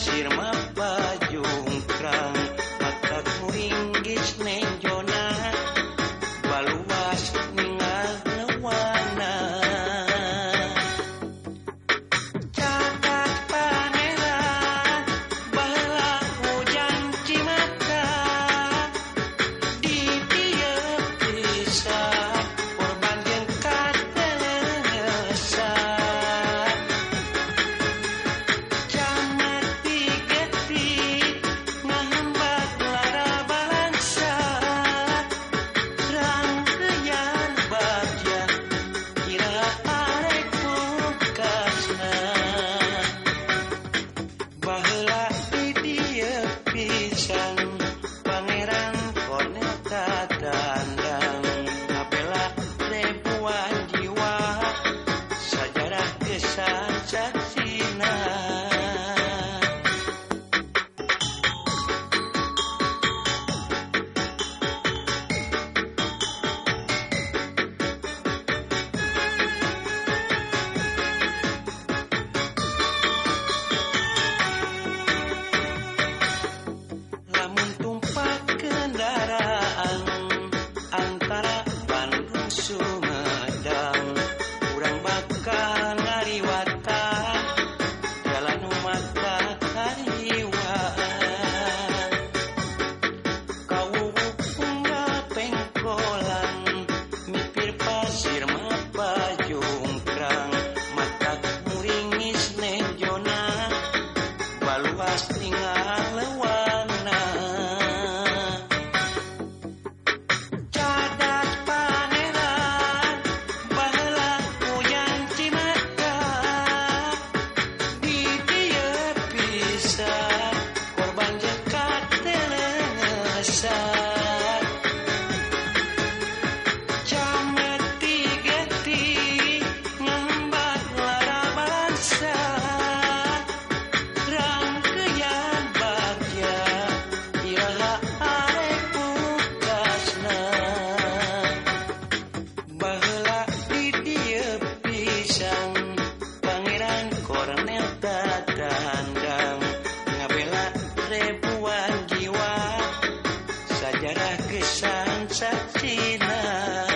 sirma bajungkrang mataku Inggris neng Jona. Baluas ningal newana. Catat panera bala hujan cimata. Di tiap pisah shine. ना